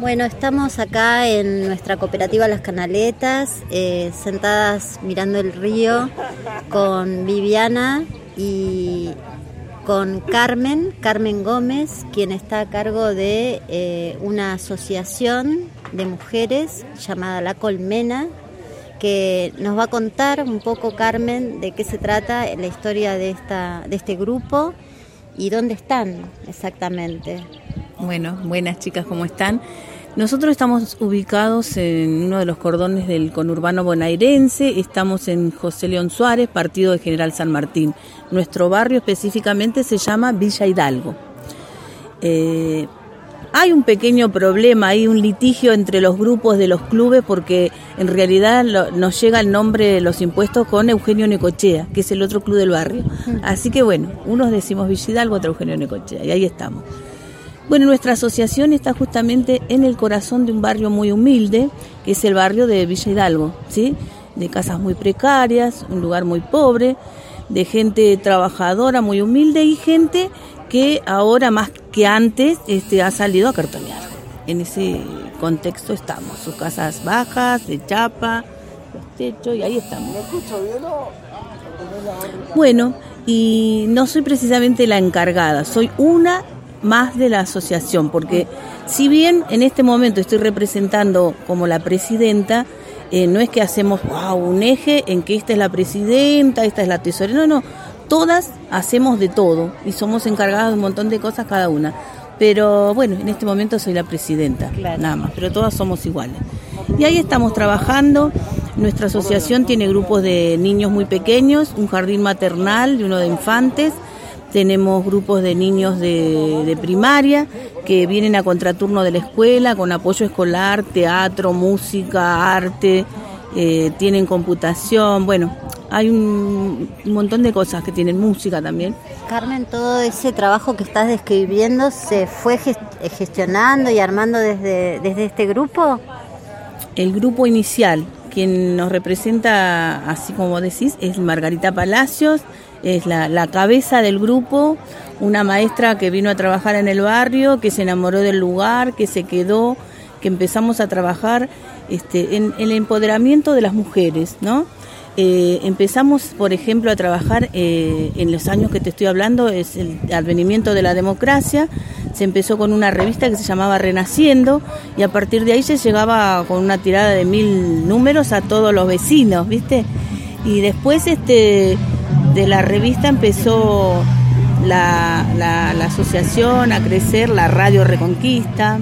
Bueno, estamos acá en nuestra cooperativa Las Canaletas, eh, sentadas mirando el río con Viviana y con Carmen, Carmen Gómez, quien está a cargo de eh, una asociación de mujeres llamada La Colmena, que nos va a contar un poco, Carmen, de qué se trata la historia de, esta, de este grupo y dónde están exactamente. Bueno, buenas chicas, ¿cómo están? Nosotros estamos ubicados en uno de los cordones del conurbano bonaerense, estamos en José León Suárez, partido de General San Martín. Nuestro barrio específicamente se llama Villa Hidalgo. Eh, hay un pequeño problema, hay un litigio entre los grupos de los clubes porque en realidad nos llega el nombre de los impuestos con Eugenio Necochea, que es el otro club del barrio. Así que bueno, unos decimos Villa Hidalgo, otro Eugenio Necochea, y ahí estamos. Bueno, nuestra asociación está justamente en el corazón de un barrio muy humilde, que es el barrio de Villa Hidalgo, ¿sí? De casas muy precarias, un lugar muy pobre, de gente trabajadora, muy humilde y gente que ahora más que antes este, ha salido a cartonear. En ese contexto estamos, sus casas bajas, de chapa, los techos, y ahí estamos. Bueno, y no soy precisamente la encargada, soy una más de la asociación, porque si bien en este momento estoy representando como la presidenta, eh, no es que hacemos un eje en que esta es la presidenta, esta es la tesorera, no, no, todas hacemos de todo y somos encargadas de un montón de cosas cada una. Pero bueno, en este momento soy la presidenta, nada más, pero todas somos iguales. Y ahí estamos trabajando. Nuestra asociación tiene grupos de niños muy pequeños, un jardín maternal y uno de infantes tenemos grupos de niños de, primaria que vienen a contraturno de la escuela con apoyo escolar, teatro, música, arte, eh, tienen computación, bueno, hay un, montón de cosas que tienen música también. Carmen, todo ese trabajo que estás describiendo se fue gestionando y armando desde, desde este grupo. El grupo inicial, quien nos representa, así como decís, es Margarita Palacios, es la, cabeza del grupo, una maestra que vino a trabajar en el barrio, que se enamoró del lugar, que se quedó, que empezamos a trabajar este, en, el empoderamiento de las mujeres, ¿no? Eh, empezamos, por ejemplo, a trabajar eh, en los años que te estoy hablando, es el advenimiento de la democracia. Se empezó con una revista que se llamaba Renaciendo y a partir de ahí se llegaba con una tirada de mil números a todos los vecinos, ¿viste? Y después este de la revista empezó la, asociación a crecer, la radio Reconquista,